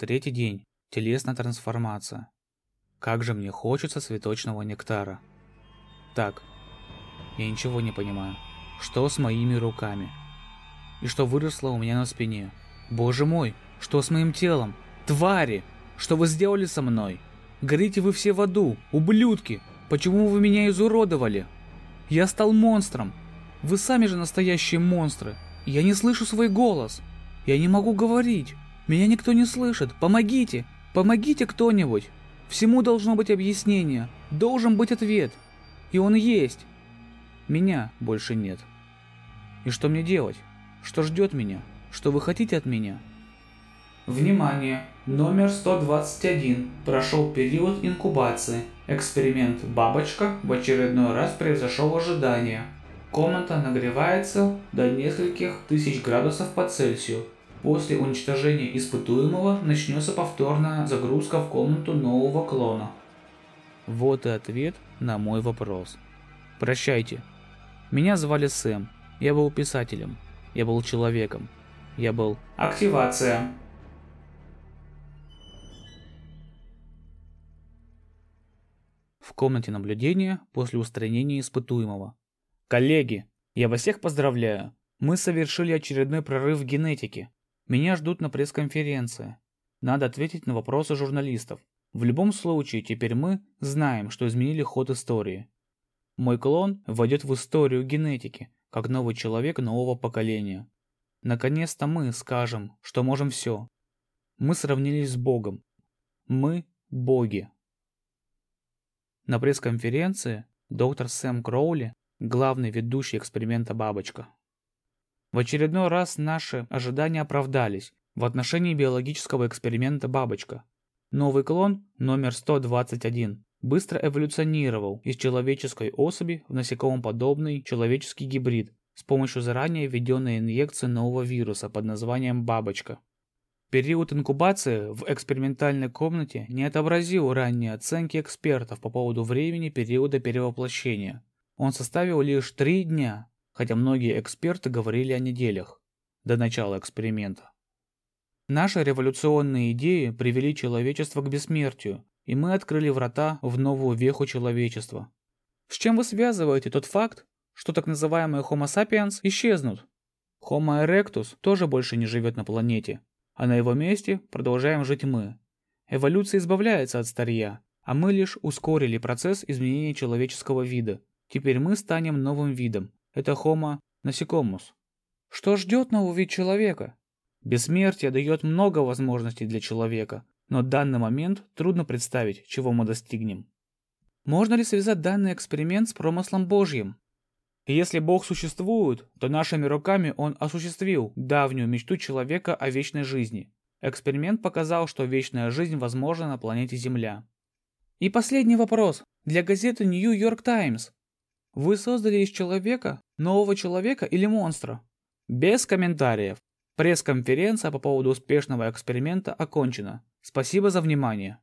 Третий день. Телесная трансформация. Как же мне хочется цветочного нектара. Так, я ничего не понимаю. Что с моими руками? И что выросло у меня на спине? Боже мой, что с моим телом? Твари! Что вы сделали со мной? Горите вы все в аду, ублюдки! Почему вы меня изуродовали? Я стал монстром. Вы сами же настоящие монстры. Я не слышу свой голос. Я не могу говорить. Меня никто не слышит. Помогите! Помогите кто-нибудь! Всему должно быть объяснение. Должен быть ответ. И он есть. Меня больше нет. И что мне делать? Что ждет меня? Что вы хотите от меня? Внимание! Номер 121. Прошел период инкубации. Эксперимент «Бабочка» в очередной раз превзошел ожидания. Комната нагревается до нескольких тысяч градусов по Цельсию. После уничтожения испытуемого начнется повторная загрузка в комнату нового клона. Вот и ответ на мой вопрос. Прощайте. Меня звали Сэм. Я был писателем. Я был человеком. Я был... Активация. В комнате наблюдения после устранения испытуемого. Коллеги, я вас всех поздравляю. Мы совершили очередной прорыв в генетике. Меня ждут на пресс-конференции. Надо ответить на вопросы журналистов. В любом случае, теперь мы знаем, что изменили ход истории. Мой клон войдет в историю генетики, как новый человек нового поколения. Наконец-то мы скажем, что можем все. Мы сравнились с Богом. Мы – боги. На пресс-конференции доктор Сэм Кроули, главный ведущий эксперимента «Бабочка». В очередной раз наши ожидания оправдались в отношении биологического эксперимента «Бабочка». Новый клон, номер 121, быстро эволюционировал из человеческой особи в насекомоподобный человеческий гибрид с помощью заранее введенной инъекции нового вируса под названием «Бабочка». Период инкубации в экспериментальной комнате не отобразил ранние оценки экспертов по поводу времени периода перевоплощения. Он составил лишь три дня, хотя многие эксперты говорили о неделях до начала эксперимента. Наши революционные идеи привели человечество к бессмертию, и мы открыли врата в новую веху человечества. С чем вы связываете тот факт, что так называемые Homo sapiens исчезнут? Homo erectus тоже больше не живет на планете, а на его месте продолжаем жить мы. Эволюция избавляется от старья, а мы лишь ускорили процесс изменения человеческого вида. Теперь мы станем новым видом, это Homo насекомус. Что ждет новый вид человека? Бессмертие дает много возможностей для человека, но в данный момент трудно представить, чего мы достигнем. Можно ли связать данный эксперимент с промыслом Божьим? если Бог существует, то нашими руками Он осуществил давнюю мечту человека о вечной жизни. Эксперимент показал, что вечная жизнь возможна на планете Земля. И последний вопрос для газеты New York Times. Вы создали из человека нового человека или монстра? Без комментариев. Пресс-конференция по поводу успешного эксперимента окончена. Спасибо за внимание.